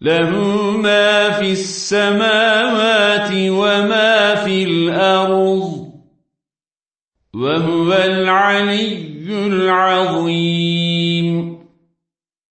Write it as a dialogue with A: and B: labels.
A: له ما في السماوات وما في الأرض وهو العلي العظيم